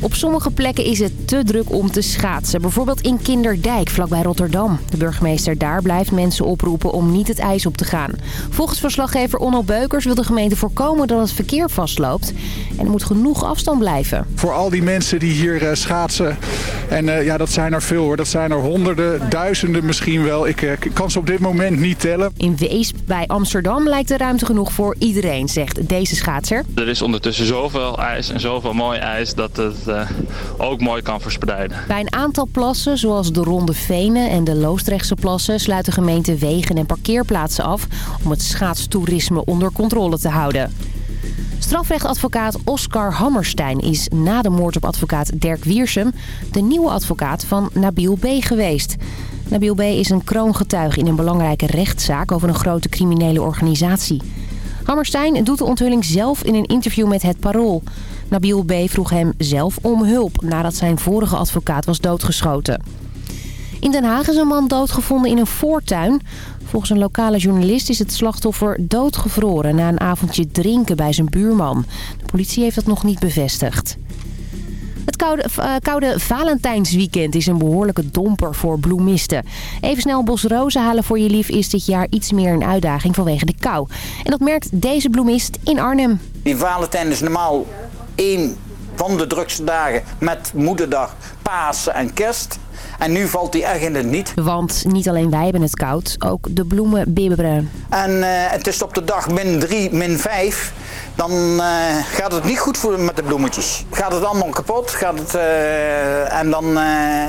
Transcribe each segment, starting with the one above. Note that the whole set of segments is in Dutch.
Op sommige plekken is het te druk om te schaatsen. Bijvoorbeeld in Kinderdijk, vlakbij Rotterdam. De burgemeester daar blijft mensen oproepen om niet het ijs op te gaan. Volgens verslaggever Onno Beukers wil de gemeente voorkomen dat het verkeer vastloopt. En er moet genoeg afstand blijven. Voor al die mensen die hier uh, schaatsen. En uh, ja, dat zijn er veel hoor. Dat zijn er honderden, duizenden misschien wel. Ik uh, kan ze op dit moment niet tellen. In Weesp bij Amsterdam lijkt er ruimte genoeg voor iedereen, zegt deze schaatser. Er is ondertussen zoveel ijs en zoveel mooi ijs dat het uh, ook mooi kan verspreiden. Bij een aantal plassen, zoals de Ronde Venen en de Loostrechtse plassen... sluit de gemeente wegen en parkeerplaatsen af om het schaatstoerisme onder controle te houden. Strafrechtadvocaat Oscar Hammerstein is na de moord op advocaat Dirk Wiersum... de nieuwe advocaat van Nabil B. geweest. Nabil B. is een kroongetuige in een belangrijke rechtszaak over een grote criminele organisatie. Hammerstein doet de onthulling zelf in een interview met Het Parool. Nabil B. vroeg hem zelf om hulp nadat zijn vorige advocaat was doodgeschoten. In Den Haag is een man doodgevonden in een voortuin. Volgens een lokale journalist is het slachtoffer doodgevroren na een avondje drinken bij zijn buurman. De politie heeft dat nog niet bevestigd. Het koude, uh, koude Valentijnsweekend is een behoorlijke domper voor bloemisten. Even snel bos rozen halen voor je lief is dit jaar iets meer een uitdaging vanwege de kou. En dat merkt deze bloemist in Arnhem. Die Valentijn is normaal één van de drukste dagen met moederdag, Pasen en kerst. En nu valt die echt in het niet. Want niet alleen wij hebben het koud, ook de bloemen bibberen. En uh, het is op de dag min 3, min 5. Dan uh, gaat het niet goed voor, met de bloemetjes. Gaat het allemaal kapot. Gaat het, uh, en dan,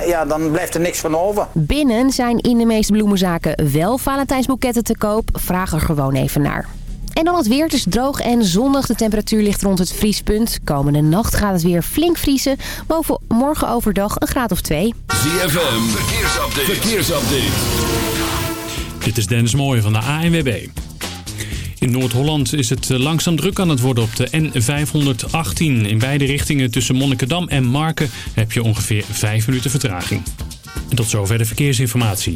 ja, dan blijft er niks van over. Binnen zijn in de meeste bloemenzaken wel Valentijnsboeketten te koop. Vraag er gewoon even naar. En dan het weer. Het is droog en zonnig. De temperatuur ligt rond het vriespunt. Komende nacht gaat het weer flink vriezen. Boven morgen overdag een graad of twee. ZFM, verkeersupdate. verkeersupdate. Dit is Dennis Mooij van de ANWB. In Noord-Holland is het langzaam druk aan het worden op de N518. In beide richtingen tussen Monnikendam en Marken heb je ongeveer 5 minuten vertraging. En tot zover de verkeersinformatie.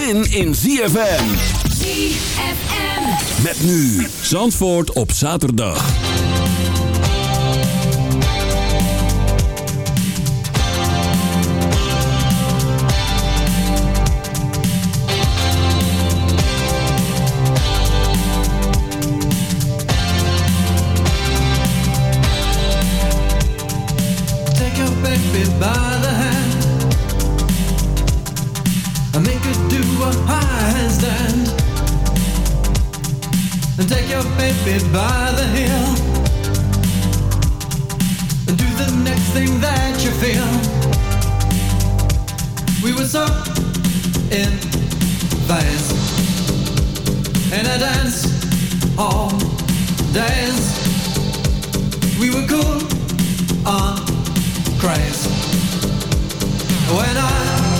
zin in ZFM. ZFM. Met nu Zandvoort op zaterdag. Take your baby by handstand. And take your baby by the heel and do the next thing that you feel. We were so in phase in a dance all days. We were cool on craze when I,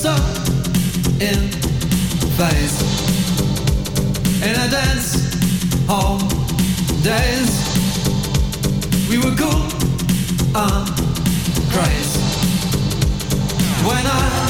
So in phase in a dance hall days. We were cool and crazy. When I,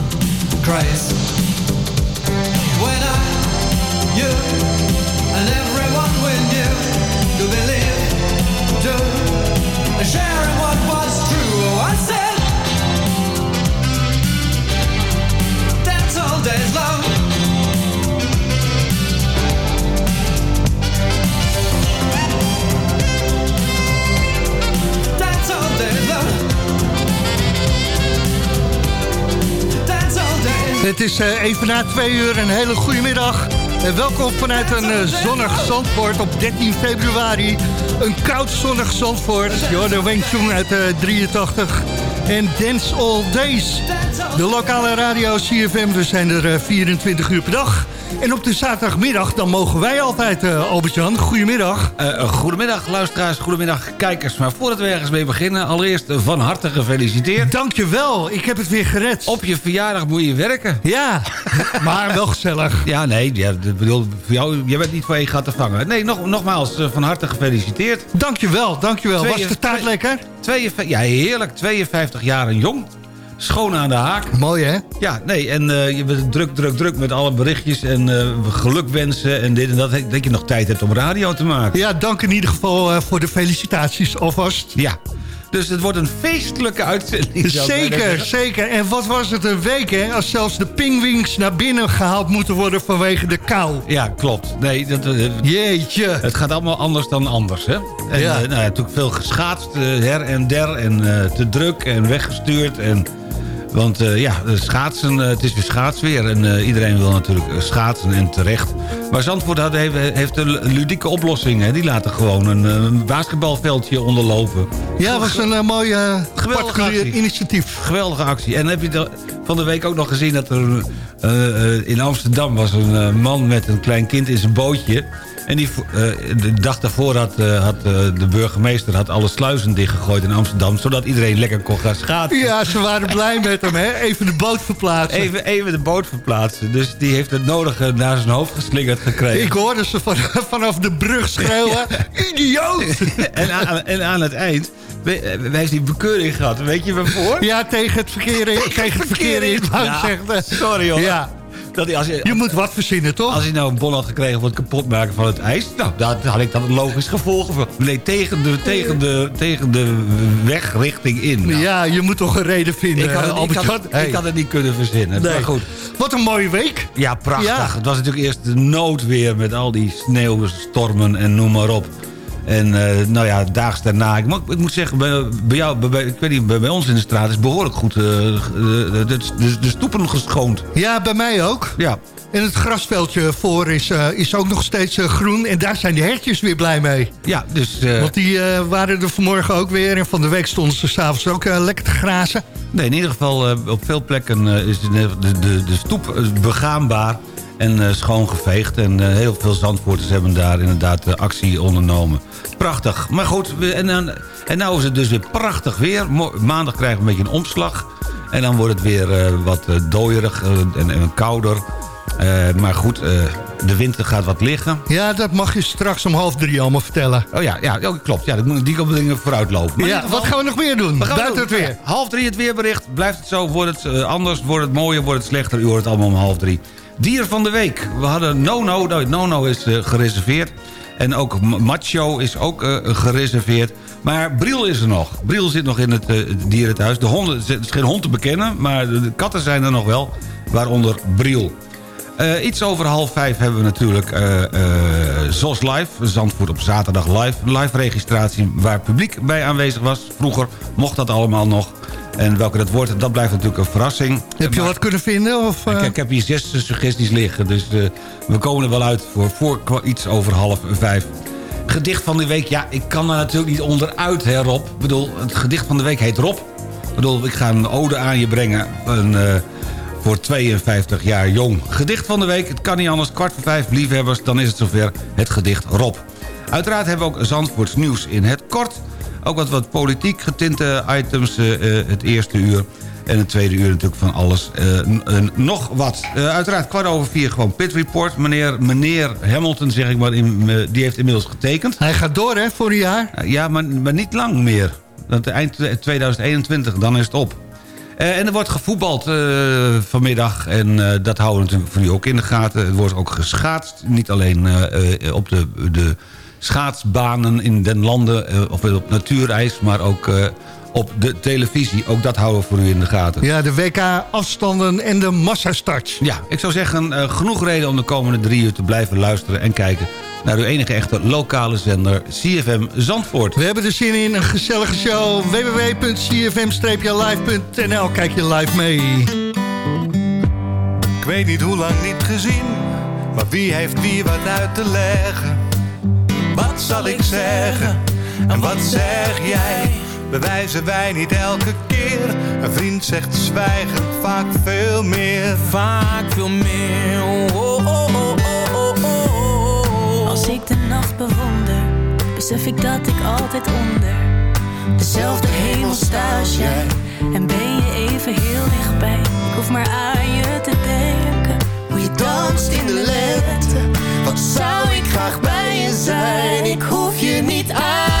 crazy When I, you and everyone we knew Could believe, do sharing what was true. Oh, I said, That's all days long. Het is eh, even na twee uur een hele goede middag. En welkom vanuit een eh, zonnig Zandvoort op 13 februari. Een koud zonnig Zandvoort. Jordan Weng Chun uit eh, 83. En Dance All Days. De lokale radio CFM, we zijn er eh, 24 uur per dag. En op de zaterdagmiddag, dan mogen wij altijd, eh Albert-Jan. Goedemiddag. Eh, goedemiddag luisteraars, goedemiddag kijkers. Maar voordat we ergens mee beginnen, allereerst eh, van harte gefeliciteerd. Dankjewel, ik heb het weer gered. Op je verjaardag moet je werken. Ja, maar wel gezellig. Ja, nee, ja, bedoel, voor jou, jij bent niet voor je gaat te vangen. Nee, nog, nogmaals, eh, van harte gefeliciteerd. Dankjewel, dankjewel. Was Twee- de taart twee- lekker? 52, ja, heerlijk. 52 jaar en jong. Schoon aan de haak. Mooi, hè? Ja, nee, en eh, je bent druk, druk, druk met alle berichtjes en eh gelukwensen en dit en dat. Dat je nog tijd hebt om radio te maken. Ja, dank in ieder geval eh, voor de felicitaties alvast. Ja, dus het wordt een feestelijke uitzending. Zeker, zeker. En wat was het een week, hè? Als zelfs de pingwings naar binnen gehaald moeten worden vanwege de kou. Ja, klopt. Nee, dat, Jeetje. het gaat allemaal anders dan anders, hè? En, Ja. ja. nou, ja, natuurlijk veel geschaatst, her en der, en te druk en weggestuurd. En, want eh, ja, de schaatsen, eh, het is weer schaatsweer. En eh, iedereen wil natuurlijk eh, schaatsen en terecht. Maar Zandvoort had, heeft, heeft een ludieke oplossing. Hè? Die laten gewoon een, eh, een basketbalveldje onderlopen. Ja, was een eh, mooi eh, particulier initiatief. Geweldige actie. En heb je de- van de week ook nog gezien dat er eh, eh, in Amsterdam was een eh, man met een klein kind in zijn bootje. En die, eh, de dag daarvoor had, eh, had eh, de burgemeester had alle sluizen dichtgegooid in Amsterdam... zodat iedereen lekker kon gaan schaatsen. Ja, ze waren blij met hem, hè? Even de boot verplaatsen. Even, even de boot verplaatsen. Dus die heeft het nodige naar zijn hoofd geslingerd gekregen. Ik hoorde ze van, vanaf de brug schreeuwen. Idioot! en, aan, en aan het eind wij heeft die bekeuring gehad. Weet je waarvoor? Ja, tegen het verkeer in. Tegen het verkeer in, Ja, zeggen. sorry hoor. Ja, Dat als, je, je moet wat verzinnen, toch? Als hij nou een bon had gekregen voor het kapotmaken van het ijs... nou, daar had ik dan een logisch gevolg voor. Nee, tegen de, tegen de, tegen de wegrichting in. Nou, Ja, je moet toch een reden vinden, ik, had het, ik, Albert-Jan? had, Hey. ik had het niet kunnen verzinnen. Nee. Maar goed. Wat een mooie week. Ja, prachtig. Ja. Het was natuurlijk eerst de noodweer met al die sneeuwstormen en noem maar op. En eh, nou ja, daags daarna, ik moet, ik moet zeggen, bij, bij jou, bij- ik weet niet, bij, bij ons in de straat is behoorlijk goed eh, de, de, de, de stoepen geschoond. Ja, bij mij ook. Ja. En het grasveldje voor is, eh, is ook nog steeds eh, groen. En daar zijn de hertjes weer blij mee. Ja, dus... eh, Want die eh, waren er vanmorgen ook weer. En van de week stonden ze s'avonds ook eh, lekker te grazen. Nee, in ieder geval eh, op veel plekken eh, is de, de, de, stoep eh, begaanbaar en eh, schoongeveegd. En eh, heel veel Zandvoorters hebben daar inderdaad eh, actie ondernomen. Prachtig. Maar goed, we, en, dan, en nou is het dus weer prachtig weer. Maandag krijgen we een beetje een omslag. En dan wordt het weer eh, wat eh, dooierig eh, en, en kouder. Maar goed, de winter gaat wat liggen. Ja, dat mag je straks om half drie allemaal vertellen. Oh ja, ja klopt. Ja, dat moet- die komen dingen vooruit lopen. Maar Ja, geval- wat gaan we nog meer doen? Wat gaan we Buiten doen? het weer. Ja, half drie het weerbericht. Blijft het zo? Wordt het anders? Wordt het mooier? Wordt het slechter? U hoort het allemaal om half drie. Dier van de week. We hadden Nono. Nou, Nono is eh, gereserveerd. En ook Macho is ook eh, gereserveerd. Maar Briel is er nog. Briel zit nog in het eh, dierenthuis. De honden, het is geen hond te bekennen, maar de katten zijn er nog wel. Waaronder Briel. Eh, iets over half vijf hebben we natuurlijk eh ZOS Live. Zandvoort op zaterdag live. Live registratie waar publiek bij aanwezig was. Vroeger mocht dat allemaal nog. En welke dat wordt, dat blijft natuurlijk een verrassing. Heb je wat kunnen vinden? Of, eh? Ik, ik heb hier zes suggesties liggen. Dus we komen er wel uit voor, voor iets over half vijf. Gedicht van de week, ja, ik kan er natuurlijk niet onderuit, hè Rob. Ik bedoel, het gedicht van de week heet Rob. Ik bedoel, ik ga een ode aan je brengen. Een, voor 52 jaar jong. Gedicht van de week, het kan niet anders. Kwart voor vijf, liefhebbers, dan is het zover. Het gedicht Rob. Uiteraard hebben we ook Zandvoorts nieuws in het kort. Ook wat, wat politiek getinte items eh, eh, het eerste uur. En het tweede uur natuurlijk van alles en nog wat. Uiteraard kwart over vier gewoon Pit Report. Meneer, meneer Hamilton, zeg ik maar, in, die heeft inmiddels getekend. Hij gaat door, hè, voor een jaar? Ja, maar, maar niet lang meer. Want eind 2021, dan is het op. Eh, en er wordt gevoetbald eh, vanmiddag. En eh, dat houden we natuurlijk voor u ook in de gaten. Er wordt ook geschaatst. Niet alleen op de, de schaatsbanen in den landen... of op natuurijs, maar ook op de televisie. Ook dat houden we voor u in de gaten. Ja, de WK-afstanden en de massastarts. Ja, ik zou zeggen, eh, genoeg reden om de komende drie uur te blijven luisteren... en kijken naar uw enige echte lokale zender CFM Zandvoort. We hebben er zin in, een gezellige show. www.cfm-live.nl Kijk je live mee. Ik weet niet hoe lang niet gezien, maar wie heeft wie wat uit te leggen? Wat zal ik zeggen en wat zeg jij? Bewijzen wij niet elke keer? Een vriend zegt zwijgen vaak veel meer. Vaak veel meer. Oh, oh, oh, oh, oh, oh, oh. Als ik de nacht bewonder, besef ik dat ik altijd onder dezelfde hemel sta als jij. En ben je even heel dichtbij. Ik hoef maar aan je te denken. Hoe je danst in de lente. Wat zou ik graag bij je zijn? Ik hoef je niet uit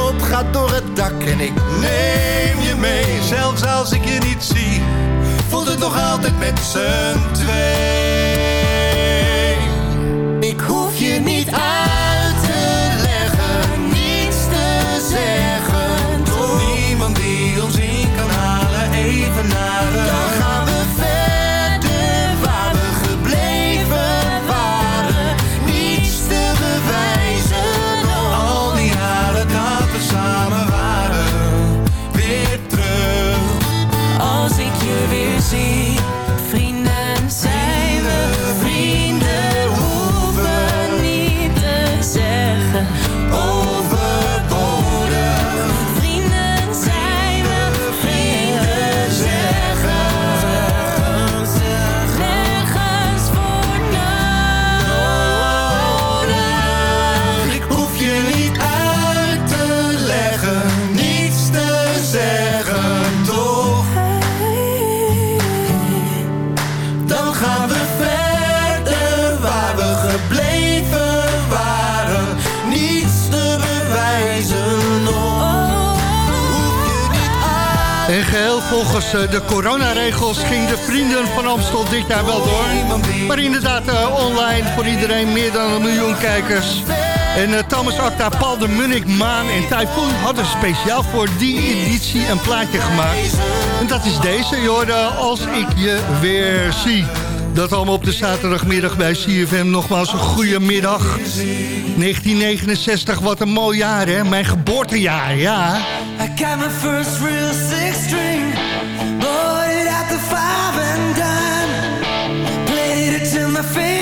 op, ga door het dak en ik neem je mee. Zelfs als ik je niet zie, voelt het nog altijd met z'n twee. Ik hoef je niet uit volgens eh, de coronaregels ging de Vrienden van Amstel dit jaar wel door. Maar inderdaad eh, online voor iedereen meer dan een miljoen kijkers. En eh, Thomas Acta, Paul de Munnik, Maan en Typhoon hadden speciaal voor die editie een plaatje gemaakt. En dat is deze, Jorda, Als ik je weer zie. Dat allemaal op de zaterdagmiddag bij CFM. Nogmaals een goede middag. 1969, wat een mooi jaar, hè? Mijn geboortejaar, ja. I got my first real six string, it at the five and dime. Played it till my fingers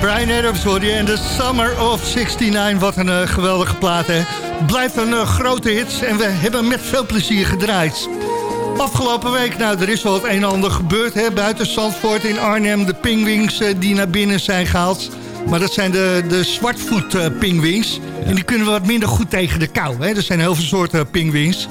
Brian Adams hoor je. En The Summer of 69, wat een eh, geweldige plaat, hè. Blijft een eh, grote hit en we hebben met veel plezier gedraaid. Afgelopen week, nou, er is wel het een en ander gebeurd, hè. Buiten Zandvoort in Arnhem, de pingwings eh, die naar binnen zijn gehaald. Maar dat zijn de, de zwartvoet pingwings. En die kunnen wat minder goed tegen de kou, hè. Er zijn heel veel soorten pingwings.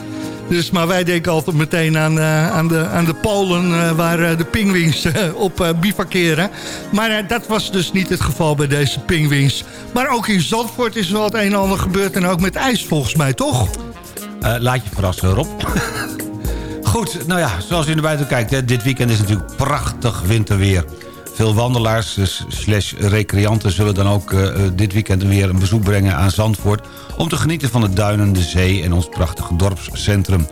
Dus, maar wij denken altijd meteen aan, eh, aan, de, aan de Polen eh, waar eh, de pingwings op bivakeren. Maar dat was dus niet het geval bij deze pingwings. Maar ook in Zandvoort is wel het een en ander gebeurd. En ook met ijs volgens mij, toch? Laat je verrassen, Rob. Goed, nou ja, zoals u naar buiten kijkt... Hè, dit weekend is natuurlijk prachtig winterweer. Veel wandelaars dus slash recreanten zullen dan ook eh, eh, dit weekend weer een bezoek brengen aan Zandvoort... om te genieten van de duinen, de zee en ons prachtige dorpscentrum.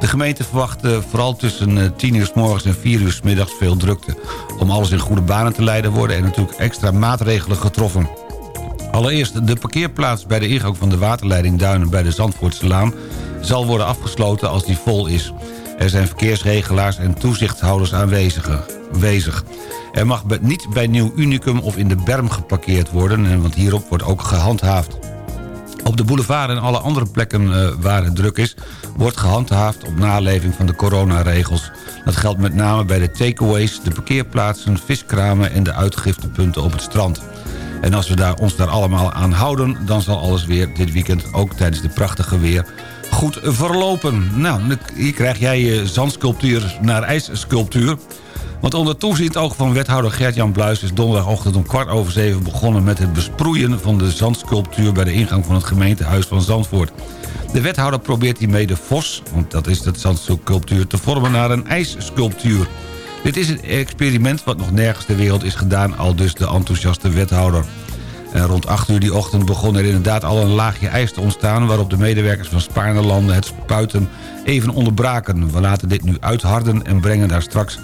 De gemeente verwacht eh, vooral tussen eh, 10 uur s morgens en 4 uur s middags veel drukte. Om alles in goede banen te leiden worden er natuurlijk extra maatregelen getroffen. Allereerst de parkeerplaats bij de ingang van de waterleiding Duinen bij de Zandvoortse Laan... zal worden afgesloten als die vol is. Er zijn verkeersregelaars en toezichthouders aanwezig. Er mag niet bij Nieuw Unicum of in de berm geparkeerd worden... en want hierop wordt ook gehandhaafd. Op de boulevard en alle andere plekken eh, waar het druk is... wordt gehandhaafd op naleving van de coronaregels. Dat geldt met name bij de takeaways, de parkeerplaatsen, viskramen... en de uitgiftepunten op het strand. En als we daar, ons daar allemaal aan houden... dan zal alles weer dit weekend, ook tijdens de prachtige weer... goed verlopen. Nou, hier krijg jij zandsculptuur naar ijssculptuur... Want onder toezicht oog van wethouder Gert-Jan Bluis... is donderdagochtend om kwart over zeven begonnen met het besproeien... van de zandsculptuur bij de ingang van het gemeentehuis van Zandvoort. De wethouder probeert hiermee de vos, want dat is de zandsculptuur... te vormen naar een ijssculptuur. Dit is een experiment wat nog nergens ter wereld is gedaan... al dus de enthousiaste wethouder. Rond 8 uur die ochtend begon er inderdaad al een laagje ijs te ontstaan... waarop de medewerkers van Spaarnelanden het spuiten even onderbraken. We laten dit nu uitharden en brengen daar straks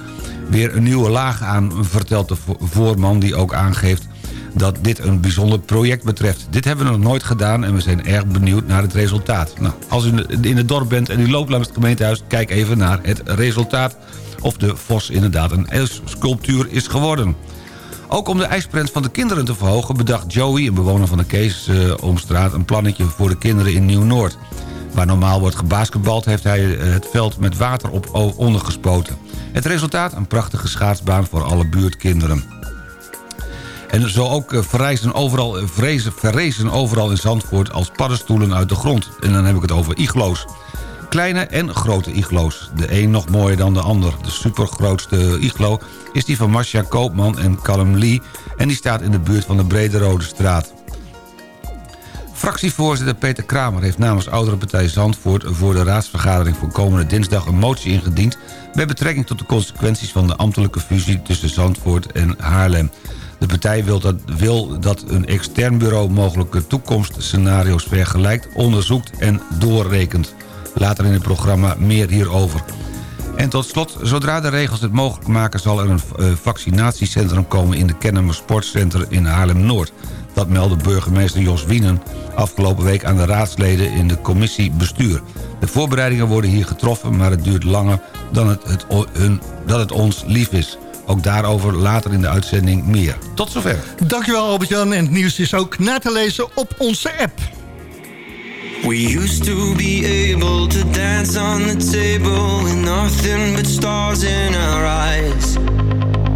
weer een nieuwe laag aan... vertelt de voorman die ook aangeeft dat dit een bijzonder project betreft. Dit hebben we nog nooit gedaan en we zijn erg benieuwd naar het resultaat. Nou, als u in het dorp bent en u loopt langs het gemeentehuis... kijk even naar het resultaat of de Vos inderdaad een sculptuur is geworden. Ook om de ijsprent van de kinderen te verhogen... bedacht Joey, een bewoner van de Keesomstraat... een plannetje voor de kinderen in Nieuw-Noord. Waar normaal wordt gebasketbald... heeft hij eh, het veld met water op ondergespoten. Het resultaat? Een prachtige schaatsbaan voor alle buurtkinderen. En zo ook eh, verrijzen overal, vrezen, verrezen overal in Zandvoort als paddenstoelen uit de grond. En dan heb ik het over iglo's. Kleine en grote iglo's. De een nog mooier dan de ander. De supergrootste iglo is die van Marcia Koopman en Callum Lee... en die staat in de buurt van de Brede Rode Straat. Fractievoorzitter Peter Kramer heeft namens Oudere Partij Zandvoort... voor de raadsvergadering voor komende dinsdag een motie ingediend... met betrekking tot de consequenties van de ambtelijke fusie tussen Zandvoort en Haarlem. De partij wil dat, wil dat een extern bureau mogelijke toekomstscenario's vergelijkt... onderzoekt en doorrekent. Later in het programma meer hierover. En tot slot, zodra de regels het mogelijk maken... zal er een eh, vaccinatiecentrum komen in de Kennemer Sportcenter in Haarlem-Noord. Dat meldde burgemeester Jos Wienen afgelopen week aan de raadsleden in de commissie bestuur. De voorbereidingen worden hier getroffen, maar het duurt langer dan het, het, hun, dat het ons lief is. Ook daarover later in de uitzending meer. Tot zover. Dankjewel Albert-Jan en het nieuws is ook na te lezen op onze app. We used to be able to dance on the table with nothing but stars in our eyes.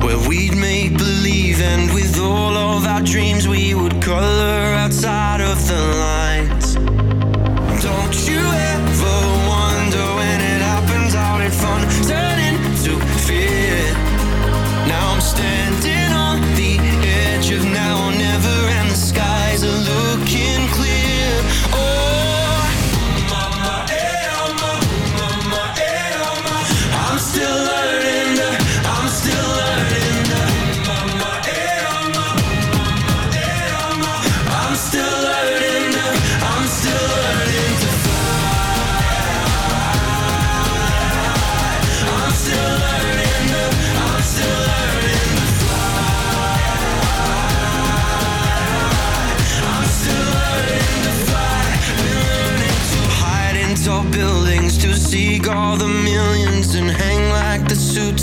Where we'd make believe and with all of our dreams we would color outside of the lines.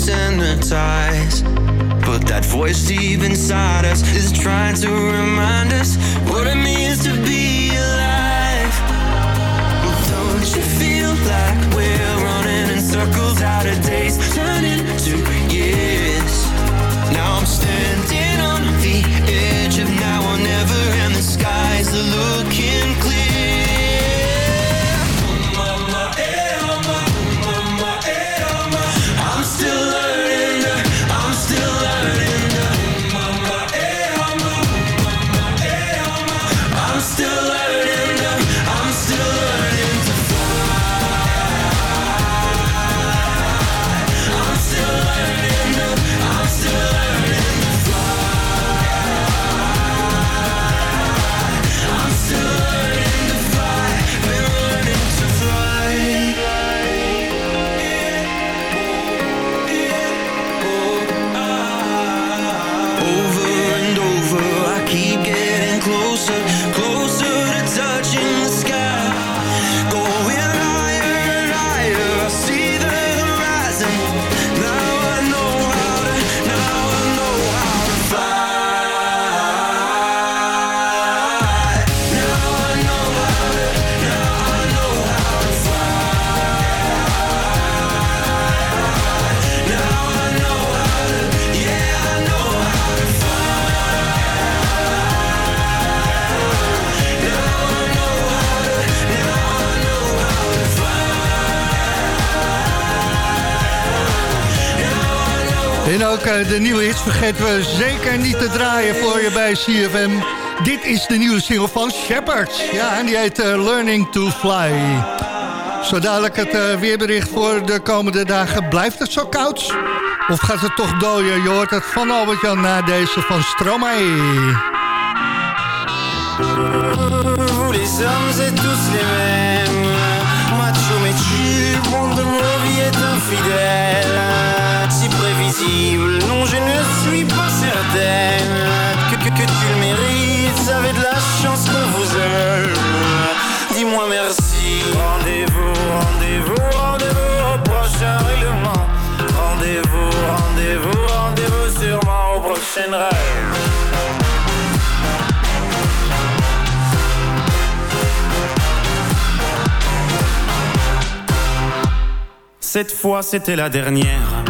Ties. But that voice deep inside us is trying to remind us what it means to be de nieuwe hits vergeten we zeker niet te draaien voor je bij CFM. Dit is de nieuwe single van Shepard. Ja, en die heet eh, Learning to Fly. Zo dadelijk het eh, weerbericht voor de komende dagen. Blijft het zo koud? Of gaat het toch dooien? Je hoort het van Albert-Jan na deze van Stromae. Les hommes êtes tous les mêmes Macho tu, est infidèle Non je ne suis pas certaine Que, que, que tu le mérites, avez de la chance qu'on vous aime. Dis-moi merci. Rendez-vous, rendez-vous, rendez-vous au prochain règlement. Rendez-vous, rendez-vous, rendez-vous sûrement au prochain rêve Cette fois c'était la dernière.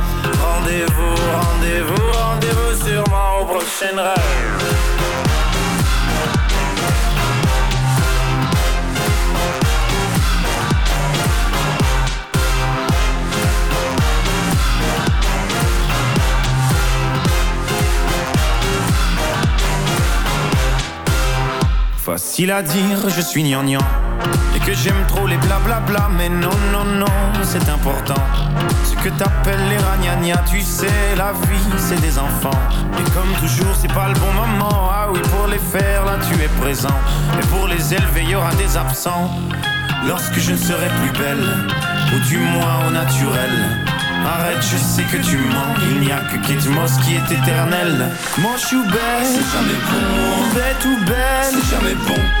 Rendez-vous, rendez-vous, rendez-vous sûrement au prochain rêve. Facile à dire, je suis gnangnan Et que j'aime trop les blablabla Mais non, non, non, c'est important. Ce que t'appelles les ragnagnas Tu sais, la vie, c'est des enfants. Et comme toujours, c'est pas le bon moment. Ah oui, pour les faire, là, tu es présent. Et pour les élever, y aura des absents. Lorsque je ne serai plus belle Ou du moins au naturel. Arrête, je sais que tu mens. Il n'y a que Kate Moss qui est éternel. Manche ou belle, c'est jamais bon. Bête ou belle, c'est jamais bon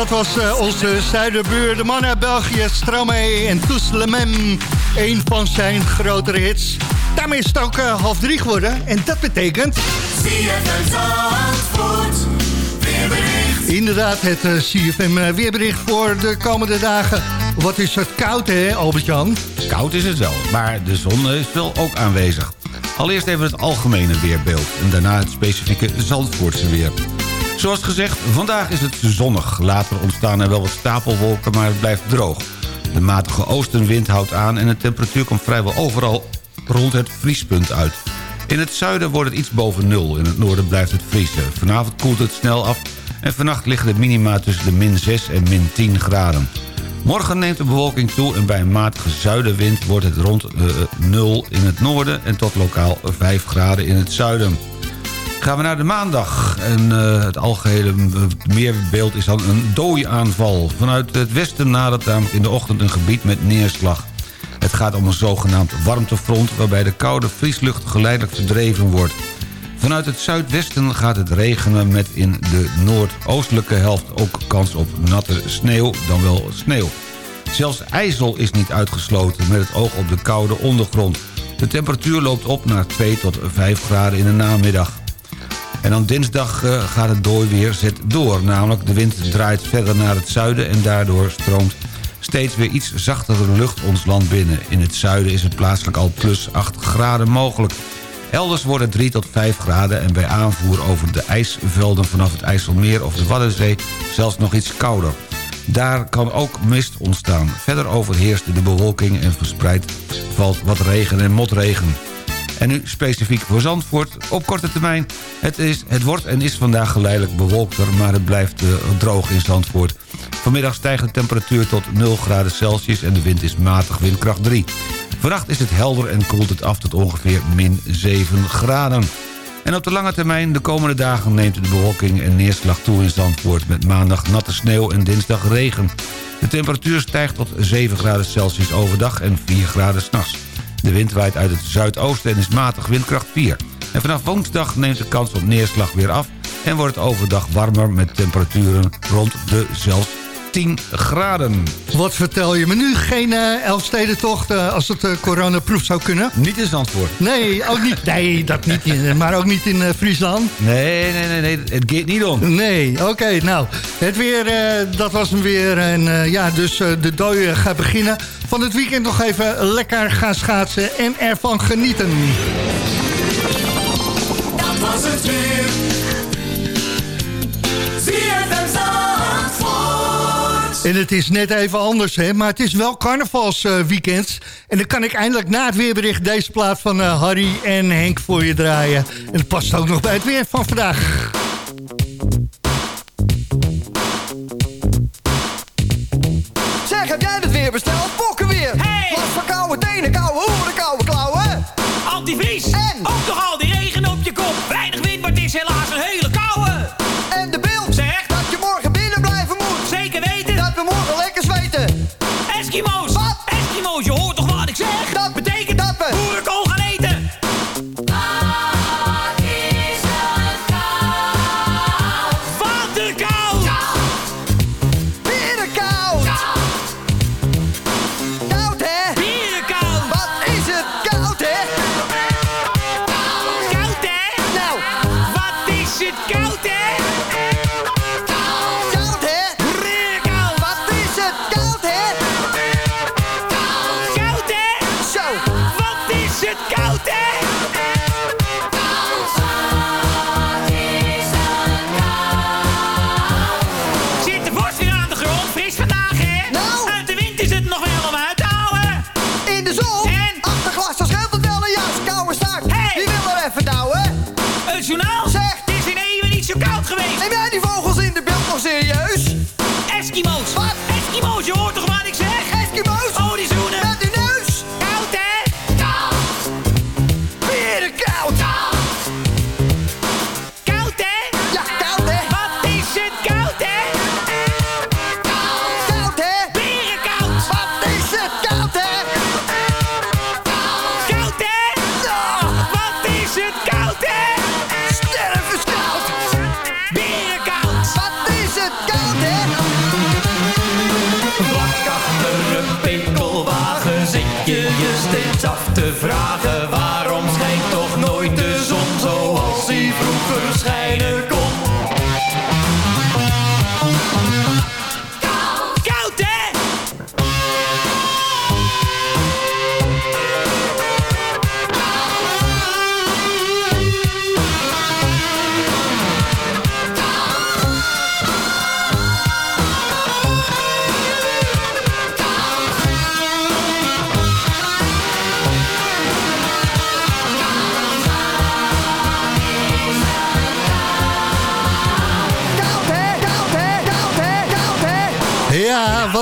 Dat was eh, onze zuiderbuur, de man uit België, Stromae en Tous le Mem. Een van zijn grotere hits. Daarmee is het ook eh, half drie geworden. En dat betekent... Inderdaad, het eh, CFM weerbericht voor de komende dagen. Wat is het koud, hè, Albert-Jan? Koud is het wel, maar de zon is wel ook aanwezig. Allereerst even het algemene weerbeeld en daarna het specifieke Zandvoortse weer. Zoals gezegd, vandaag is het zonnig. Later ontstaan er wel wat stapelwolken, maar het blijft droog. De matige oostenwind houdt aan en de temperatuur komt vrijwel overal rond het vriespunt uit. In het zuiden wordt het iets boven nul, in het noorden blijft het vriezen. Vanavond koelt het snel af en vannacht liggen de minima tussen de min 6 en min 10 graden. Morgen neemt de bewolking toe en bij een matige zuidenwind wordt het rond de 0 in het noorden... en tot lokaal 5 graden in het zuiden. Gaan we naar de maandag. En uh, het algehele uh, meerbeeld is dan een dooiaanval. Vanuit het westen nadert in de ochtend een gebied met neerslag. Het gaat om een zogenaamd warmtefront... waarbij de koude vrieslucht geleidelijk verdreven wordt. Vanuit het zuidwesten gaat het regenen met in de noordoostelijke helft ook kans op natte sneeuw, dan wel sneeuw. Zelfs IJssel is niet uitgesloten met het oog op de koude ondergrond. De temperatuur loopt op naar 2 tot 5 graden in de namiddag. En dan dinsdag uh, gaat het doorweer zet door. Namelijk de wind draait verder naar het zuiden en daardoor stroomt steeds weer iets zachtere lucht ons land binnen. In het zuiden is het plaatselijk al plus 8 graden mogelijk. Elders worden 3 tot 5 graden en bij aanvoer over de ijsvelden vanaf het IJsselmeer of de Waddenzee zelfs nog iets kouder. Daar kan ook mist ontstaan. Verder overheerst de bewolking en verspreid valt wat regen en motregen. En nu specifiek voor Zandvoort. Op korte termijn, het, is, het wordt en is vandaag geleidelijk bewolkter... maar het blijft uh, droog in Zandvoort. Vanmiddag stijgt de temperatuur tot 0 graden Celsius... en de wind is matig windkracht 3. Vannacht is het helder en koelt het af tot ongeveer min 7 graden. En op de lange termijn, de komende dagen neemt de bewolking en neerslag toe in Zandvoort... met maandag natte sneeuw en dinsdag regen. De temperatuur stijgt tot 7 graden Celsius overdag en 4 graden s'nachts. De wind waait uit het zuidoosten en is matig windkracht 4. En vanaf woensdag neemt de kans op neerslag weer af... en wordt het overdag warmer met temperaturen rond de zelfs 10 graden. Wat vertel je me nu? Geen uh, Elfstedentocht uh, als het uh, coronaproof zou kunnen? Niet in Zandvoort. Nee, ook niet. Nee, dat niet in, maar ook niet in Friesland. Nee, nee, nee, nee, het gaat niet om. Nee, oké, okay, nou. Het weer, dat was hem weer. En ja, dus de dooi gaat beginnen. Van het weekend nog even lekker gaan schaatsen en ervan genieten. Dat was het weer. En het is net even anders, hè? maar het is wel carnavalsweekend. en dan kan ik eindelijk na het weerbericht deze plaat van uh, Harry en Henk voor je draaien. En het past ook nog bij het weer van vandaag. Zeg, heb jij het weer besteld?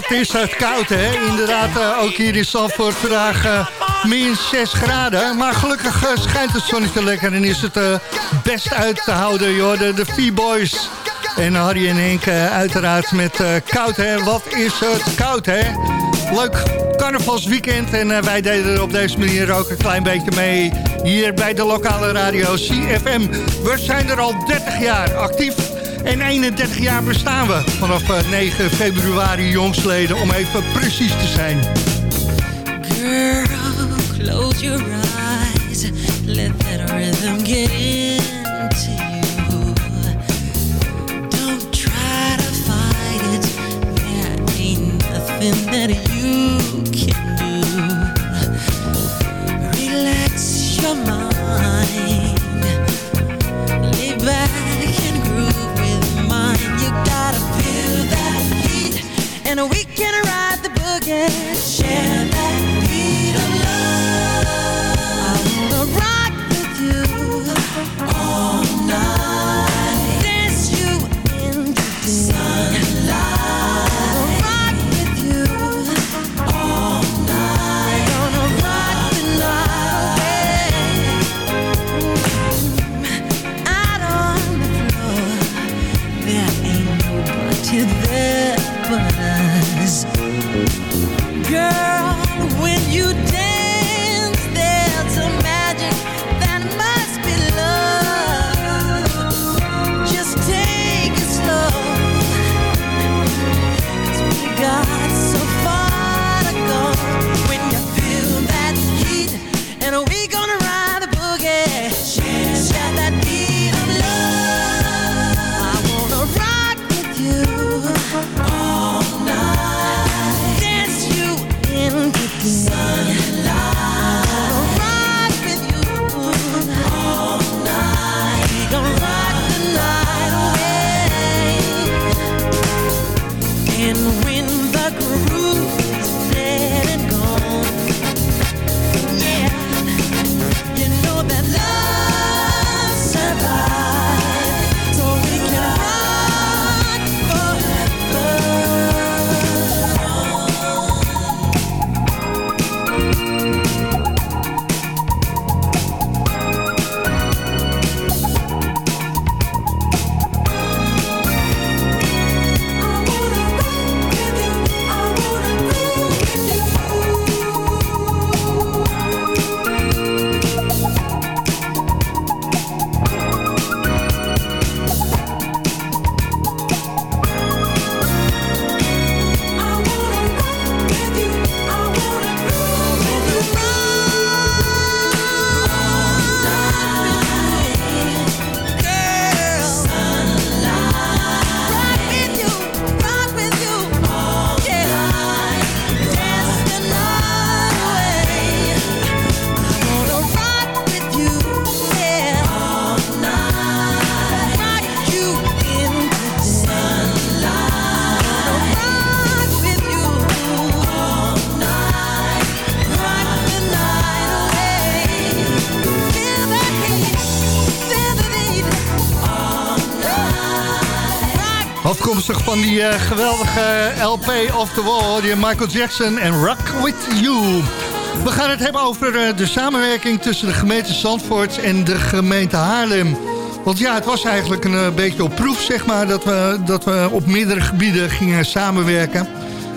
Wat is het koud, hè? Inderdaad, eh, ook hier in Zandvoort vandaag eh, min 6 graden. Maar gelukkig eh, schijnt het zonnetje lekker en is het best uit te houden, joh. De, de V-Boys en Harry en Henk uiteraard met koud, hè? Wat is het koud, hè? Leuk carnavalsweekend en wij deden er op deze manier ook een klein beetje mee... hier bij de lokale radio CFM. We zijn er al 30 jaar actief... En 31 jaar bestaan we vanaf eh, 9 februari jongsleden om even precies te zijn. Girl, close your eyes. Let that rhythm get into you. Don't try to fight it. There ain't nothing that you can do. Relax your mind. And we can van die eh, geweldige LP Off the Wall, die Michael Jackson en Rock With You. We gaan het hebben over eh, de samenwerking tussen de gemeente Zandvoort en de gemeente Haarlem. Want ja, het was eigenlijk een eh, beetje op proef, zeg maar, dat we, dat we op meerdere gebieden gingen samenwerken.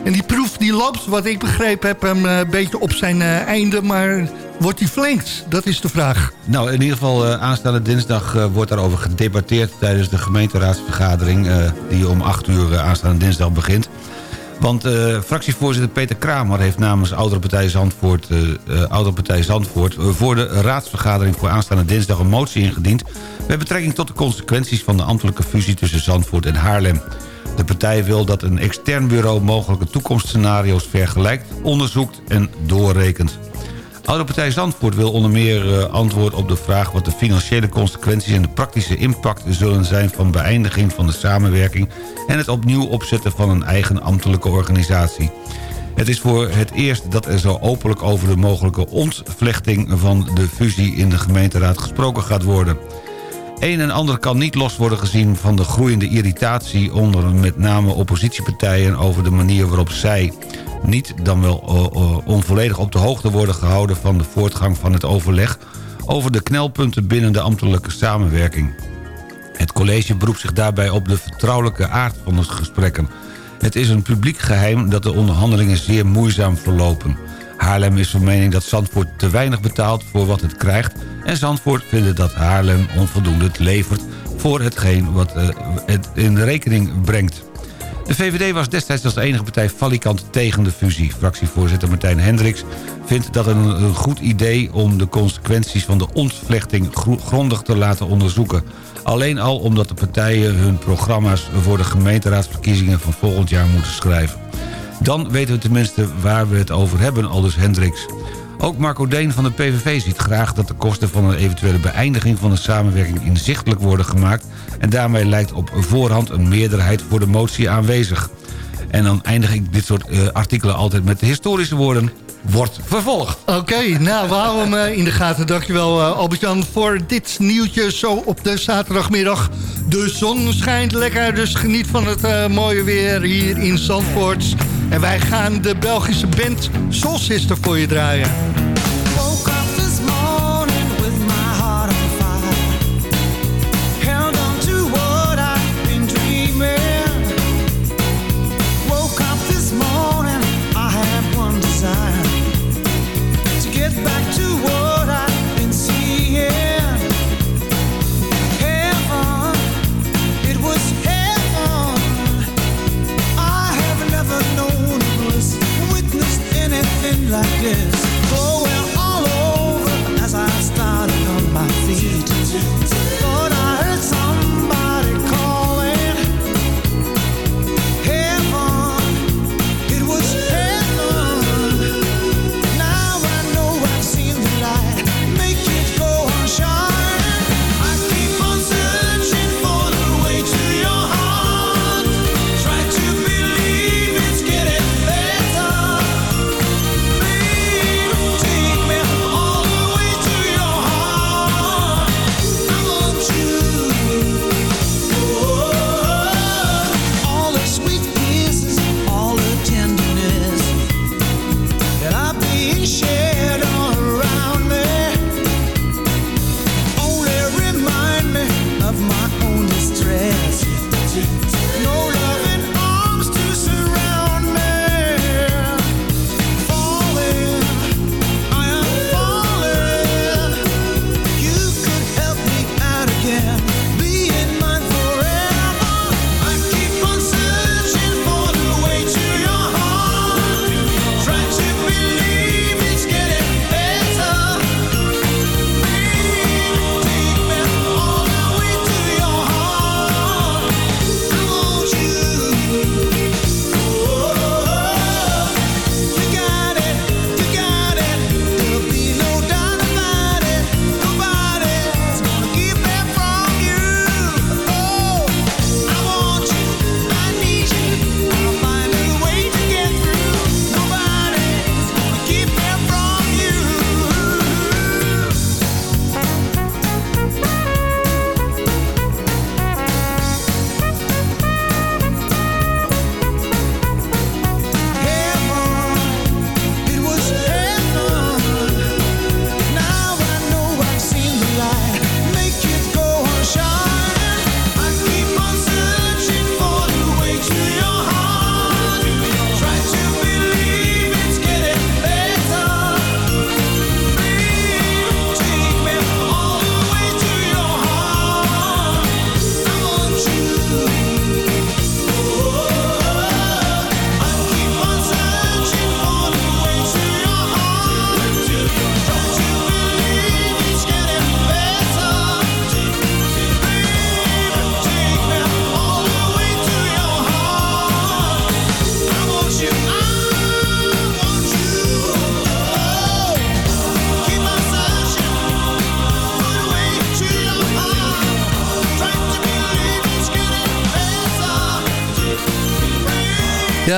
En die proef die loopt, wat ik begrepen heb, een beetje op zijn einde, maar wordt die verlengd? Dat is de vraag. Nou, in ieder geval eh, aanstaande dinsdag eh, wordt daarover gedebatteerd... tijdens de gemeenteraadsvergadering eh, die om 8 uur aanstaande dinsdag begint. Want fractievoorzitter Peter Kramer heeft namens Oudere Partij Zandvoort... Oudere Partij Zandvoort voor de raadsvergadering voor aanstaande dinsdag... een motie ingediend met betrekking tot de consequenties... van de ambtelijke fusie tussen Zandvoort en Haarlem. De partij wil dat een extern bureau mogelijke toekomstscenario's vergelijkt... onderzoekt en doorrekent. Oude Partij Zandvoort wil onder meer eh, antwoord op de vraag... wat de financiële consequenties en de praktische impact zullen zijn... van beëindiging van de samenwerking... en het opnieuw opzetten van een eigen ambtelijke organisatie. Het is voor het eerst dat er zo openlijk over de mogelijke ontvlechting van de fusie in de gemeenteraad gesproken gaat worden. Een en ander kan niet los worden gezien van de groeiende irritatie onder met name oppositiepartijen over de manier waarop zij niet dan wel eh, eh, onvolledig op de hoogte worden gehouden van de voortgang van het overleg over de knelpunten binnen de ambtelijke samenwerking. Het college beroept zich daarbij op de vertrouwelijke aard van de gesprekken. Het is een publiek geheim dat de onderhandelingen zeer moeizaam verlopen. Haarlem is van mening dat Zandvoort te weinig betaalt voor wat het krijgt... en Zandvoort vindt dat Haarlem onvoldoende levert voor hetgeen wat eh, het in rekening brengt. De VVD was destijds als enige partij falikant tegen de fusie. Fractievoorzitter Martijn Hendricks vindt dat een, een goed idee... om de consequenties van de ontvlechting gro- grondig te laten onderzoeken. Alleen al omdat de partijen hun programma's voor de gemeenteraadsverkiezingen van volgend jaar moeten schrijven. Dan weten we tenminste waar we het over hebben, aldus Hendricks. Ook Marco Deen van de PVV ziet graag dat de kosten van een eventuele beëindiging van de samenwerking inzichtelijk worden gemaakt en daarmee lijkt op voorhand een meerderheid voor de motie aanwezig. En dan eindig ik dit soort eh, artikelen altijd met de historische woorden wordt vervolgd. Oké, nou, houden hem eh, in de gaten. Dankjewel uh, Albert-Jan voor dit nieuwtje zo op de zaterdagmiddag. De zon schijnt lekker, dus geniet van het mooie weer hier in Zandvoort. En wij gaan de Belgische band Soul Sister voor je draaien.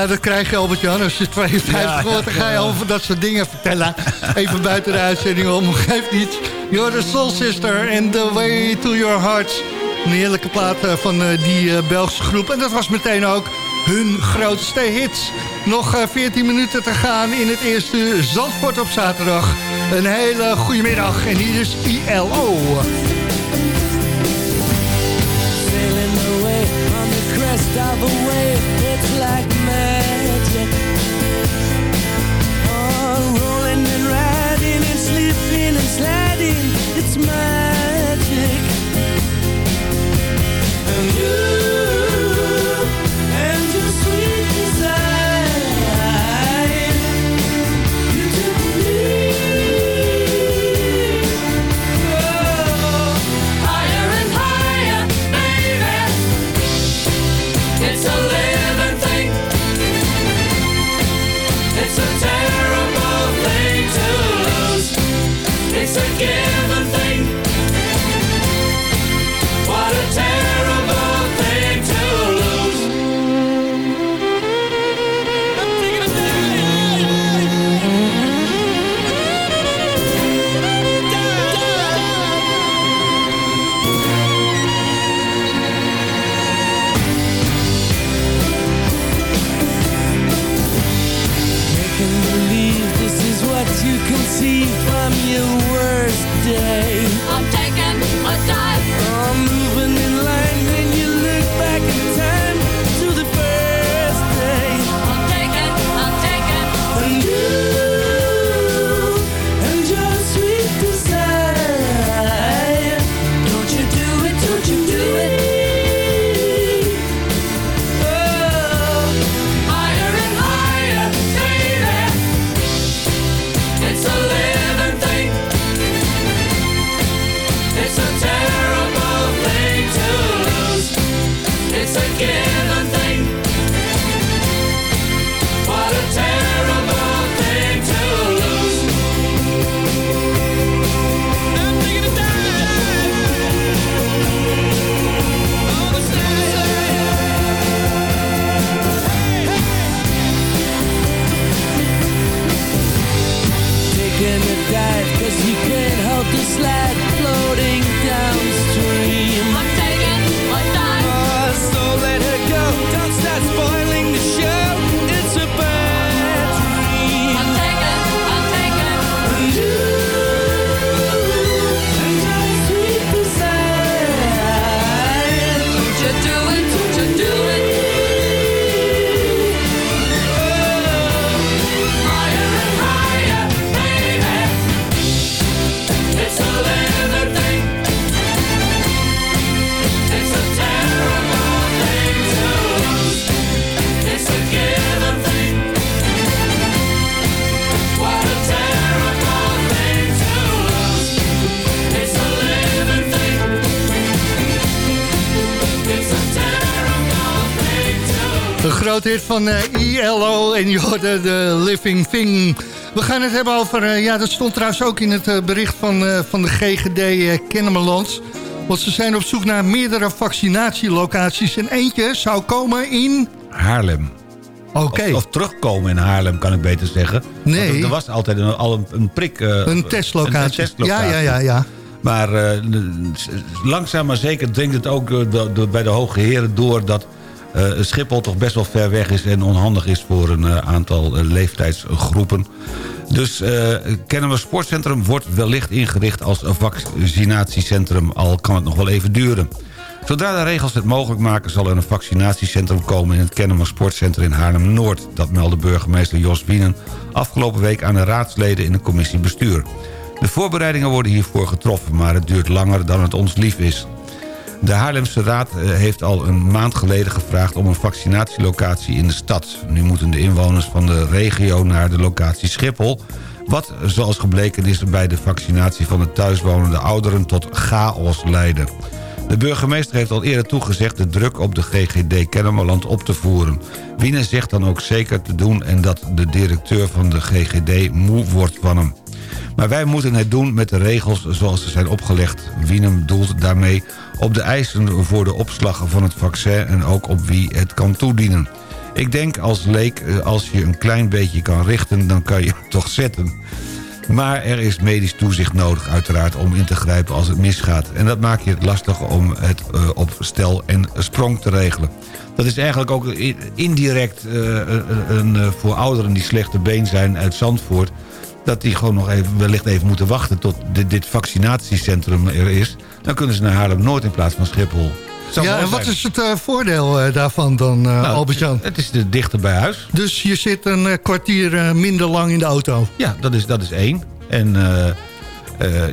Ja, dat krijg je Albert-Jan. Als je 52 Ja, wordt, dan ga je ja. over dat soort dingen vertellen. Even buiten de uitzending om, geeft niet. You're the Soul Sister and the way to your heart. Een heerlijke plaat eh, van eh, die eh, Belgische groep. En dat was meteen ook hun grootste hit. Nog eh, 14 minuten te gaan in het eerste Zandvoort op zaterdag. Een hele goede middag. En hier is ILO. Sailing away on the crest of a wave, van eh, ILO en je hoorde de Living Thing. We gaan het hebben over, eh, ja dat stond trouwens ook in het eh, bericht van, van de GGD Kennemerland. Want ze zijn op zoek naar meerdere vaccinatielocaties. En eentje zou komen in... Haarlem. Oké. Of, of terugkomen in Haarlem, kan ik beter zeggen. Nee. Want er, was altijd een, al een, een prik... Een testlocatie. Een, een testlocatie. Ja, ja, ja, ja. Maar langzaam maar zeker dringt het ook bij de hoge heren door... dat Schiphol toch best wel ver weg is en onhandig is voor een eh, aantal eh, leeftijdsgroepen. Dus eh Kennemer Sportcentrum wordt wellicht ingericht als vaccinatiecentrum... al kan het nog wel even duren. Zodra de regels het mogelijk maken... zal er een vaccinatiecentrum komen in het Kennemer Sportcentrum in Haarlem-Noord. Dat meldde burgemeester Jos Wienen afgelopen week aan de raadsleden in de commissie bestuur. De voorbereidingen worden hiervoor getroffen, maar het duurt langer dan het ons lief is. De Haarlemse Raad eh, heeft al een maand geleden gevraagd om een vaccinatielocatie in de stad. Nu moeten de inwoners van de regio naar de locatie Schiphol... wat, zoals gebleken is, bij de vaccinatie van de thuiswonende ouderen tot chaos leidde. De burgemeester heeft al eerder toegezegd de druk op de GGD Kennemerland op te voeren. Wiene zegt dan ook zeker te doen en dat de directeur van de GGD moe wordt van hem. Maar wij moeten het doen met de regels zoals ze zijn opgelegd. Wienem doelt daarmee op de eisen voor de opslag van het vaccin... en ook op wie het kan toedienen. Ik denk als leek, eh, als je een klein beetje kan richten... dan kan je hem toch zetten. Maar er is medisch toezicht nodig uiteraard om in te grijpen als het misgaat. En dat maakt je het lastig om het eh, op stel en sprong te regelen. Dat is eigenlijk ook indirect eh, een, voor ouderen die slechte been zijn uit Zandvoort... dat die gewoon nog even, wellicht even moeten wachten tot dit, dit vaccinatiecentrum er is. Dan kunnen ze naar Haarlem-Noord in plaats van Schiphol. Ja, en wat is het eh, voordeel eh, daarvan dan, Nou, Albert-Jan? Het is de dichter bij huis. Dus je zit een kwartier minder lang in de auto. Ja, dat is, dat is één. En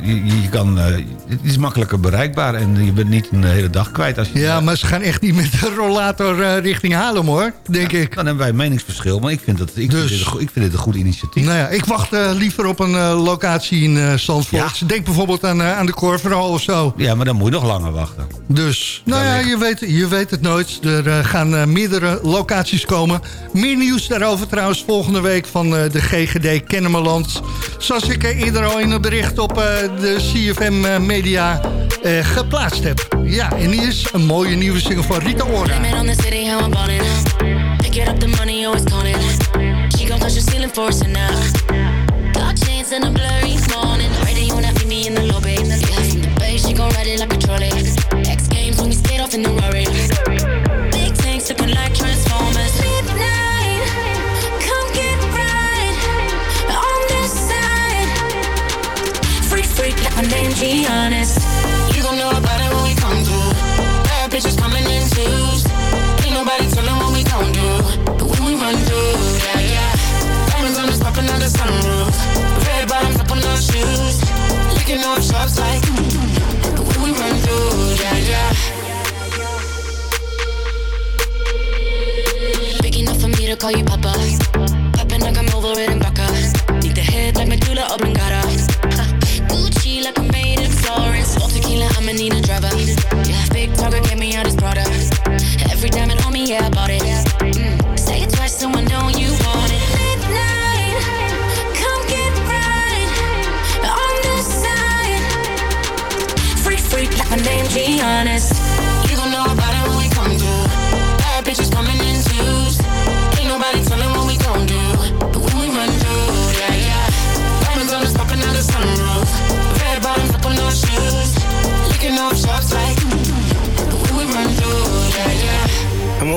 je, je kan, eh, het is makkelijker bereikbaar en je bent niet een hele dag kwijt. Als je, Ja, maar ze gaan echt niet met de rollator eh, richting Haarlem, hoor. Denk ik. Dan hebben wij een meningsverschil, maar ik vind, dat, ik, vind, dit, een, go- ik vind dit een goed initiatief. Nou ja, ik wacht eh, liever op een eh, locatie in eh Zandvoort. Denk bijvoorbeeld aan, eh, aan de Korverhal of zo. Ja, maar dan moet je nog langer wachten. Dus, nou ja, je weet, je weet het nooit. Er eh, gaan eh, meerdere locaties komen. Meer nieuws daarover trouwens volgende week van eh, de GGD Kennemerland. Zoals ik eh, eerder al in een bericht op eh, de CFM eh, Media eh, geplaatst heb. Ja, en hier is een mooie nieuwe single van Rita Ora. In the lobby. Like a trolley. Games when we off in the. Licking off shots like. But when we run through, yeah, yeah. Big enough for me to call you Papa. Poppin' like I'm over it in Baca. Need the head like medulla oblongata.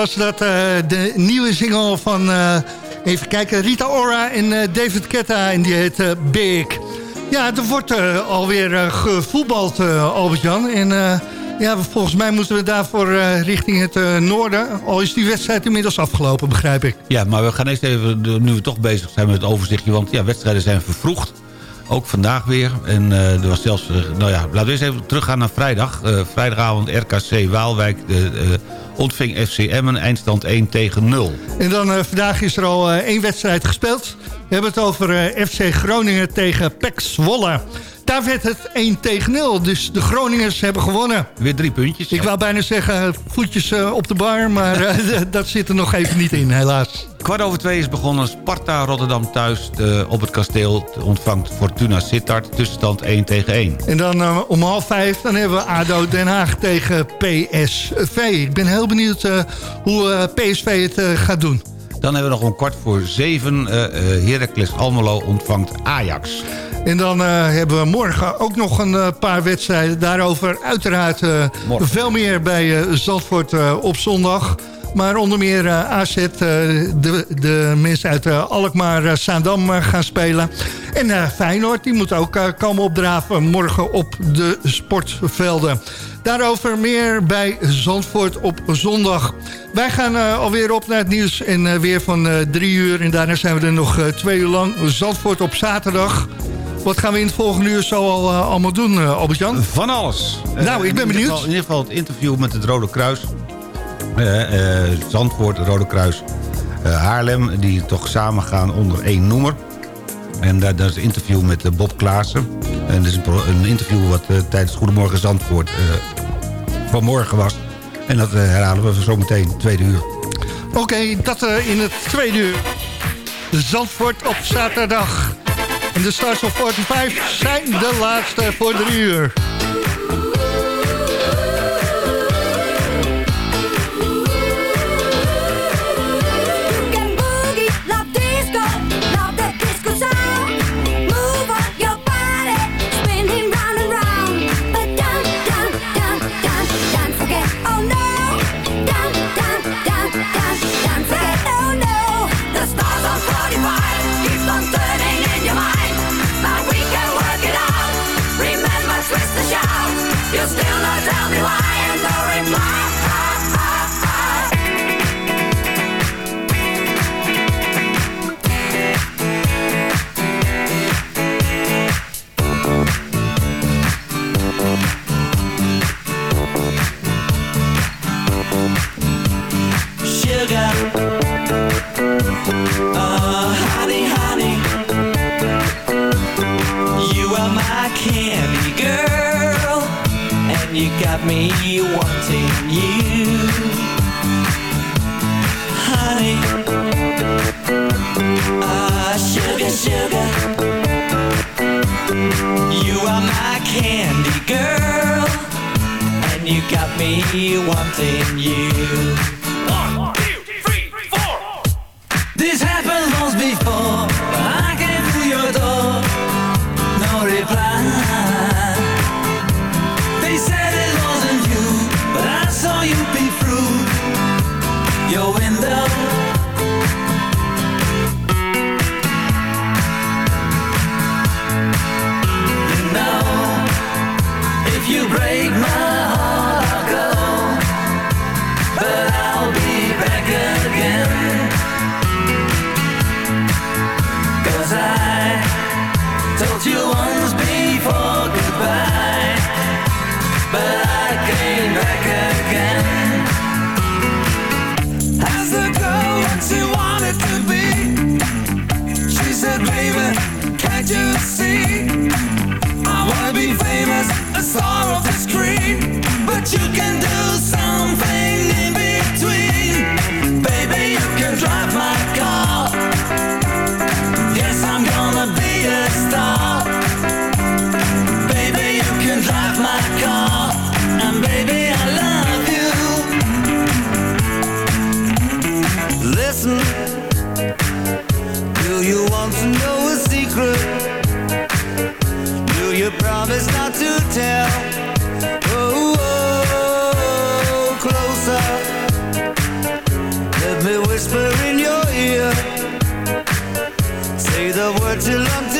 Was dat. eh, de nieuwe single van, eh, even kijken, Rita Ora en eh, David Ketta. En die heet Big. Ja, er wordt alweer gevoetbald, Albert-Jan. En ja, volgens mij moeten we daarvoor richting het noorden. Al is die wedstrijd inmiddels afgelopen, begrijp ik. Ja, maar we gaan eerst even, nu we toch bezig zijn met het overzichtje... want ja, wedstrijden zijn vervroegd. Ook vandaag weer. En eh, er was zelfs... eh, nou ja, laten we eens even teruggaan naar vrijdag. Eh, vrijdagavond RKC Waalwijk eh, ontving FC Emmen. Eindstand 1 tegen 0. En dan vandaag is er al één wedstrijd gespeeld. We hebben het over FC Groningen tegen PEC Zwolle. Daar werd het 1 tegen 0. Dus de Groningers hebben gewonnen. Weer drie puntjes. Ik wou bijna zeggen voetjes eh, op de bar. Maar eh, dat zit er nog even niet in, helaas. Kwart over twee is begonnen Sparta Rotterdam thuis op het kasteel. Ontvangt Fortuna Sittard. Tussenstand 1 tegen 1. En dan eh, om half vijf dan hebben we ADO Den Haag tegen PSV. Ik ben heel benieuwd hoe PSV het gaat doen. Dan hebben we nog om kwart voor zeven. Heracles Almelo ontvangt Ajax. En dan eh, hebben we morgen ook nog een eh, paar wedstrijden. Daarover uiteraard eh, veel meer bij Zandvoort op zondag. Maar onder meer AZ, de, de mensen uit Alkmaar, Zaandam gaan spelen. En Feyenoord, die moet ook komen opdraven morgen op de sportvelden. Daarover meer bij Zandvoort op zondag. Wij gaan eh, alweer op naar het nieuws en weer van drie uur. En daarna zijn we er nog twee uur lang. Zandvoort op zaterdag. Wat gaan we in het volgende uur zo al eh, allemaal doen, eh, Albert-Jan? Van alles. Nou, ik ben In ieder benieuwd. geval- in ieder geval het interview met het Rode Kruis. Eh, eh, Zandvoort, Rode Kruis, eh, Haarlem. Die toch samen gaan onder één noemer. En daar, dat is een interview met eh, Bob Klaassen. En dat is een, interview wat eh, tijdens Goedemorgen Zandvoort eh, vanmorgen was. En dat eh, herhalen we zo meteen, tweede uur. Oké, dat eh, in het tweede uur. Zandvoort op zaterdag. En de Stars of 45 zijn de laatste voor drie uur. Are my candy girl, and you got me wanting you, honey. Ah, sugar, sugar, you are my candy girl, and you got me wanting you. Until I'm dead.